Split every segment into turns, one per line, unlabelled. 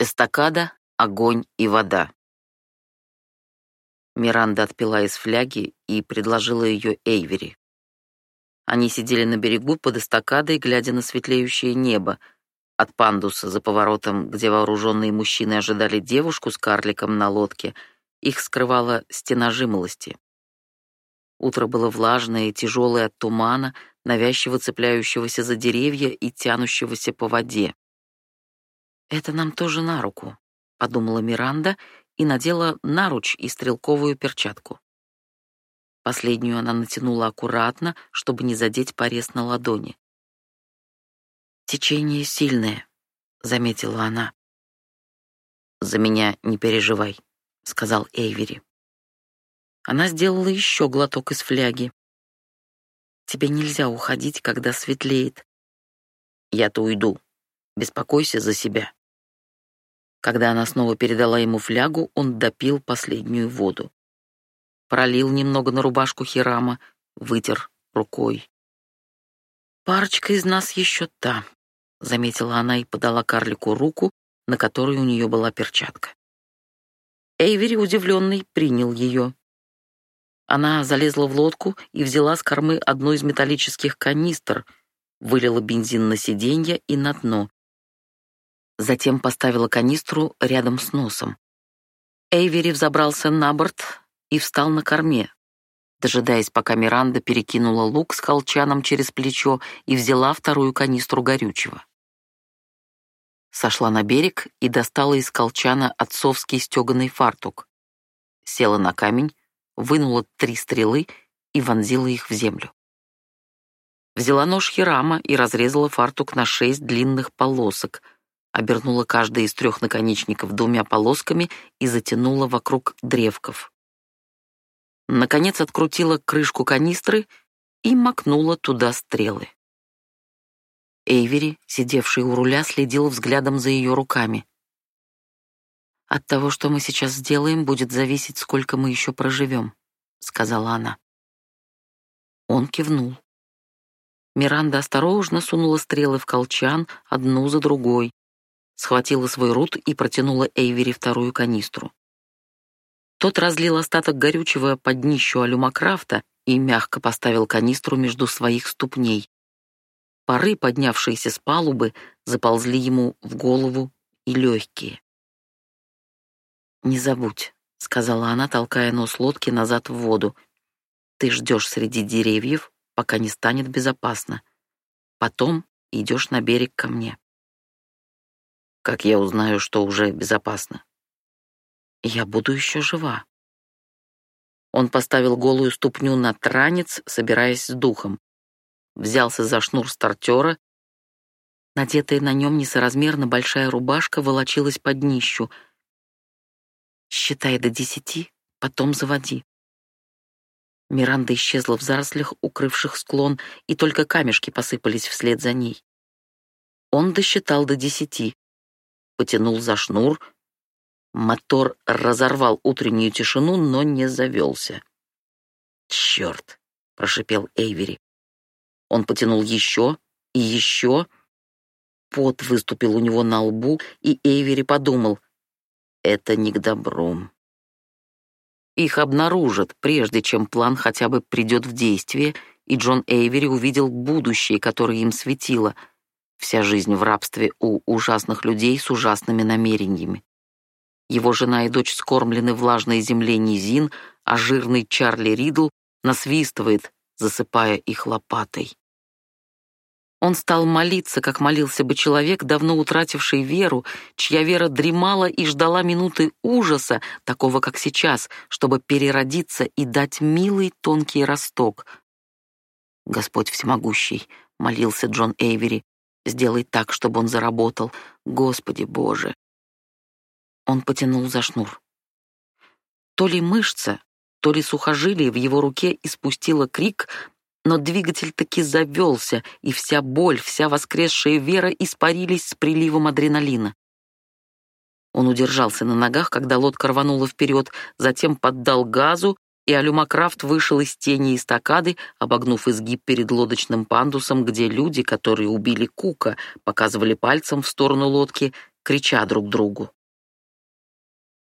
Эстакада, огонь и вода. Миранда отпила из фляги и предложила ее Эйвери. Они сидели на берегу под эстакадой, глядя на светлеющее небо. От пандуса за поворотом, где вооруженные мужчины ожидали девушку с карликом на лодке, их скрывала стена жимолости. Утро было влажное и тяжелое от тумана, навязчиво цепляющегося за деревья и тянущегося по воде. «Это нам тоже на руку», — подумала Миранда и надела наруч и стрелковую перчатку. Последнюю она натянула аккуратно, чтобы не задеть порез на ладони. «Течение сильное», — заметила она. «За меня не переживай», — сказал Эйвери. Она сделала еще глоток из фляги. «Тебе нельзя уходить, когда светлеет». «Я-то уйду. Беспокойся за себя». Когда она снова передала ему флягу, он допил последнюю воду. Пролил немного на рубашку Хирама, вытер рукой. «Парочка из нас еще та», — заметила она и подала карлику руку, на которой у нее была перчатка. Эйвери, удивленный, принял ее. Она залезла в лодку и взяла с кормы одну из металлических канистр, вылила бензин на сиденье и на дно, Затем поставила канистру рядом с носом. Эйвери взобрался на борт и встал на корме, дожидаясь, пока Миранда перекинула лук с колчаном через плечо и взяла вторую канистру горючего. Сошла на берег и достала из колчана отцовский стеганый фартук. Села на камень, вынула три стрелы и вонзила их в землю. Взяла нож Хирама и разрезала фартук на шесть длинных полосок — обернула каждый из трех наконечников двумя полосками и затянула вокруг древков. Наконец открутила крышку канистры и макнула туда стрелы. Эйвери, сидевший у руля, следил взглядом за ее руками. «От того, что мы сейчас сделаем, будет зависеть, сколько мы еще проживем», — сказала она. Он кивнул. Миранда осторожно сунула стрелы в колчан, одну за другой, схватила свой рут и протянула Эйвери вторую канистру. Тот разлил остаток горючего под днищу алюмакрафта и мягко поставил канистру между своих ступней. Пары, поднявшиеся с палубы, заползли ему в голову и легкие. «Не забудь», — сказала она, толкая нос лодки назад в воду. «Ты ждешь среди деревьев, пока не станет безопасно. Потом идешь на берег ко мне». Как я узнаю, что уже безопасно? Я буду еще жива. Он поставил голую ступню на транец, собираясь с духом. Взялся за шнур стартера. Надетая на нем несоразмерно большая рубашка волочилась под днищу. «Считай до десяти, потом заводи». Миранда исчезла в зарослях, укрывших склон, и только камешки посыпались вслед за ней. Он досчитал до десяти потянул за шнур. Мотор разорвал утреннюю тишину, но не завелся. «Черт!» — прошипел Эйвери. Он потянул еще и еще. Пот выступил у него на лбу, и Эйвери подумал, это не к добру. Их обнаружат, прежде чем план хотя бы придет в действие, и Джон Эйвери увидел будущее, которое им светило — Вся жизнь в рабстве у ужасных людей с ужасными намерениями. Его жена и дочь скормлены влажной земле низин, а жирный Чарли Ридл насвистывает, засыпая их лопатой. Он стал молиться, как молился бы человек, давно утративший веру, чья вера дремала и ждала минуты ужаса, такого как сейчас, чтобы переродиться и дать милый тонкий росток. «Господь всемогущий», — молился Джон Эйвери, Сделай так, чтобы он заработал. Господи Боже!» Он потянул за шнур. То ли мышца, то ли сухожилие в его руке испустило крик, но двигатель таки завелся, и вся боль, вся воскресшая вера испарились с приливом адреналина. Он удержался на ногах, когда лодка рванула вперед, затем поддал газу, и Алюмакрафт вышел из тени эстакады, обогнув изгиб перед лодочным пандусом, где люди, которые убили Кука, показывали пальцем в сторону лодки, крича друг другу.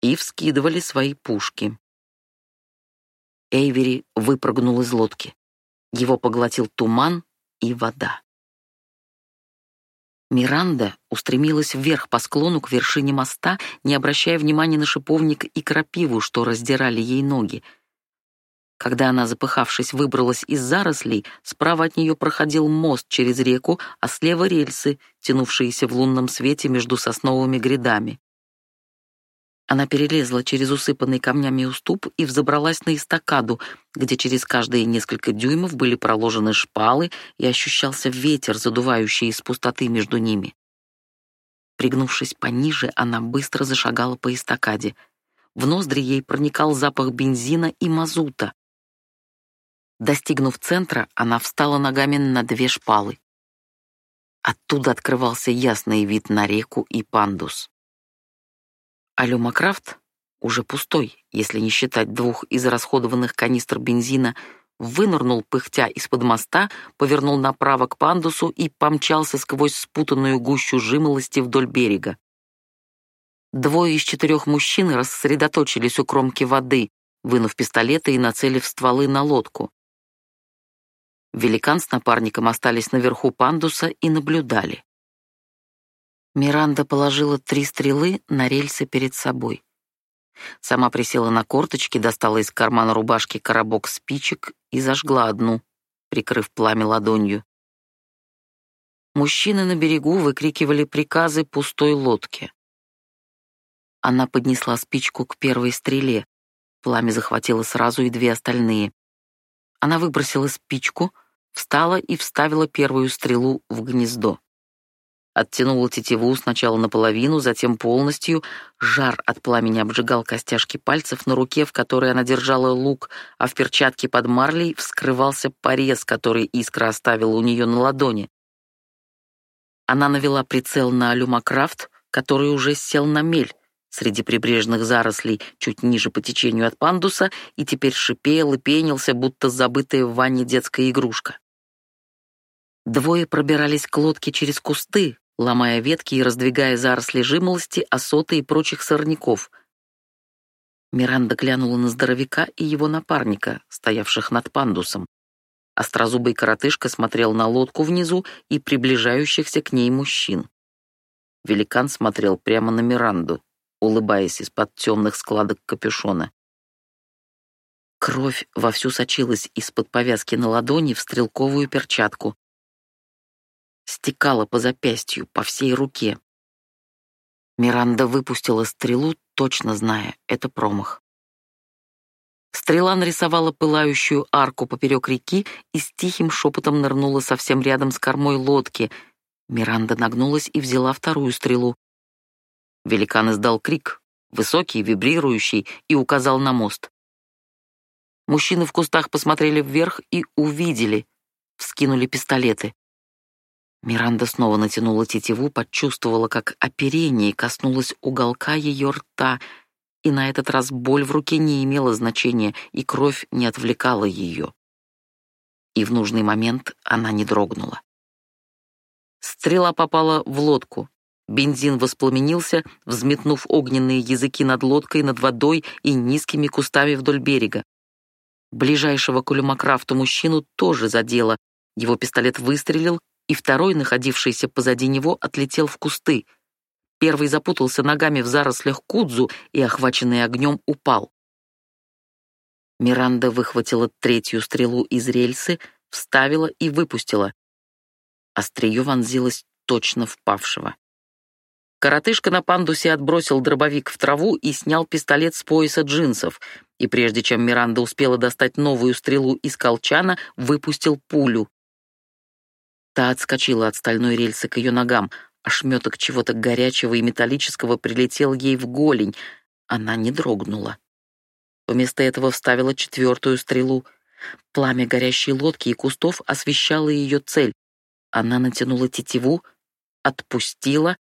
И вскидывали свои пушки. Эйвери выпрыгнул из лодки. Его поглотил туман и вода. Миранда устремилась вверх по склону к вершине моста, не обращая внимания на шиповник и крапиву, что раздирали ей ноги. Когда она, запыхавшись, выбралась из зарослей, справа от нее проходил мост через реку, а слева рельсы, тянувшиеся в лунном свете между сосновыми грядами. Она перелезла через усыпанный камнями уступ и взобралась на эстакаду, где через каждые несколько дюймов были проложены шпалы и ощущался ветер, задувающий из пустоты между ними. Пригнувшись пониже, она быстро зашагала по эстакаде. В ноздри ей проникал запах бензина и мазута. Достигнув центра, она встала ногами на две шпалы. Оттуда открывался ясный вид на реку и пандус. А Люмакрафт, уже пустой, если не считать двух израсходованных канистр бензина, вынырнул пыхтя из-под моста, повернул направо к пандусу и помчался сквозь спутанную гущу жимолости вдоль берега. Двое из четырех мужчин рассредоточились у кромки воды, вынув пистолеты и нацелив стволы на лодку. Великан с напарником остались наверху пандуса и наблюдали. Миранда положила три стрелы на рельсы перед собой. Сама присела на корточки, достала из кармана рубашки коробок спичек и зажгла одну, прикрыв пламя ладонью. Мужчины на берегу выкрикивали приказы пустой лодке. Она поднесла спичку к первой стреле. Пламя захватило сразу и две остальные. Она выбросила спичку, встала и вставила первую стрелу в гнездо оттянула тетиву сначала наполовину, затем полностью. Жар от пламени обжигал костяшки пальцев на руке, в которой она держала лук, а в перчатке под марлей вскрывался порез, который искра оставила у нее на ладони. Она навела прицел на Люмакрафт, который уже сел на мель среди прибрежных зарослей чуть ниже по течению от пандуса и теперь шипел и пенился, будто забытая в ванне детская игрушка. Двое пробирались к лодке через кусты, ломая ветки и раздвигая заросли жимолости, осоты и прочих сорняков. Миранда глянула на здоровяка и его напарника, стоявших над пандусом. Острозубый коротышка смотрел на лодку внизу и приближающихся к ней мужчин. Великан смотрел прямо на Миранду, улыбаясь из-под темных складок капюшона. Кровь вовсю сочилась из-под повязки на ладони в стрелковую перчатку, стекала по запястью, по всей руке. Миранда выпустила стрелу, точно зная, это промах. Стрела нарисовала пылающую арку поперек реки и с тихим шепотом нырнула совсем рядом с кормой лодки. Миранда нагнулась и взяла вторую стрелу. Великан издал крик, высокий, вибрирующий, и указал на мост. Мужчины в кустах посмотрели вверх и увидели, вскинули пистолеты. Миранда снова натянула тетиву, почувствовала, как оперение коснулось уголка ее рта, и на этот раз боль в руке не имела значения, и кровь не отвлекала ее. И в нужный момент она не дрогнула. Стрела попала в лодку. Бензин воспламенился, взметнув огненные языки над лодкой, над водой и низкими кустами вдоль берега. Ближайшего к мужчину тоже задело. Его пистолет выстрелил, и второй, находившийся позади него, отлетел в кусты. Первый запутался ногами в зарослях кудзу и, охваченный огнем, упал. Миранда выхватила третью стрелу из рельсы, вставила и выпустила. Острие вонзилось точно в павшего. Коротышка на пандусе отбросил дробовик в траву и снял пистолет с пояса джинсов, и прежде чем Миранда успела достать новую стрелу из колчана, выпустил пулю. Та отскочила от стальной рельсы к ее ногам. Ошметок чего-то горячего и металлического прилетел ей в голень. Она не дрогнула. Вместо этого вставила четвертую стрелу. Пламя горящей лодки и кустов освещало ее цель. Она натянула тетиву, отпустила.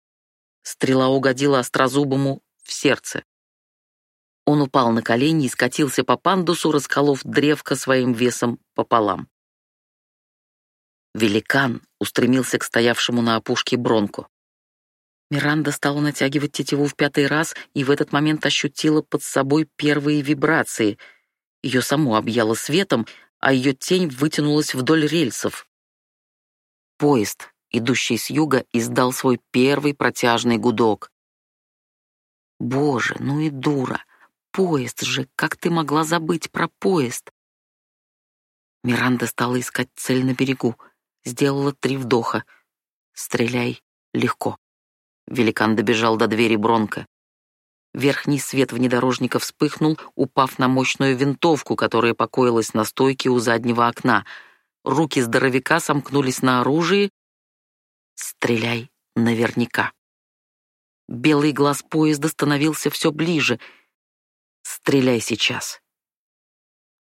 Стрела угодила острозубому в сердце. Он упал на колени и скатился по пандусу, расколов древко своим весом пополам. Великан устремился к стоявшему на опушке Бронку. Миранда стала натягивать тетиву в пятый раз и в этот момент ощутила под собой первые вибрации. Ее саму объяло светом, а ее тень вытянулась вдоль рельсов. Поезд, идущий с юга, издал свой первый протяжный гудок. Боже, ну и дура! Поезд же, как ты могла забыть про поезд? Миранда стала искать цель на берегу, сделала три вдоха. Стреляй легко. Великан добежал до двери Бронка. Верхний свет внедорожника вспыхнул, упав на мощную винтовку, которая покоилась на стойке у заднего окна. Руки здоровяка сомкнулись на оружии. «Стреляй наверняка». Белый глаз поезда становился все ближе. «Стреляй сейчас».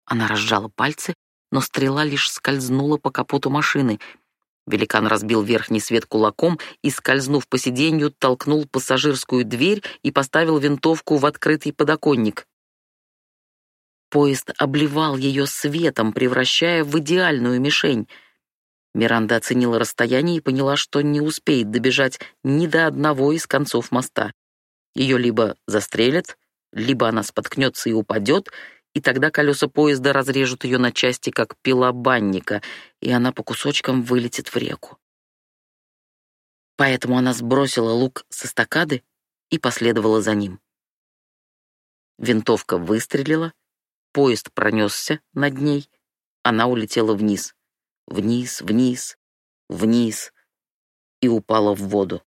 Она разжала пальцы, но стрела лишь скользнула по капоту машины — Великан разбил верхний свет кулаком и, скользнув по сиденью, толкнул пассажирскую дверь и поставил винтовку в открытый подоконник. Поезд обливал ее светом, превращая в идеальную мишень. Миранда оценила расстояние и поняла, что не успеет добежать ни до одного из концов моста. Ее либо застрелят, либо она споткнется и упадет, и тогда колеса поезда разрежут ее на части, как пила банника, и она по кусочкам вылетит в реку. Поэтому она сбросила лук со стакады и последовала за ним. Винтовка выстрелила, поезд пронесся над ней, она улетела вниз, вниз, вниз, вниз и упала в воду.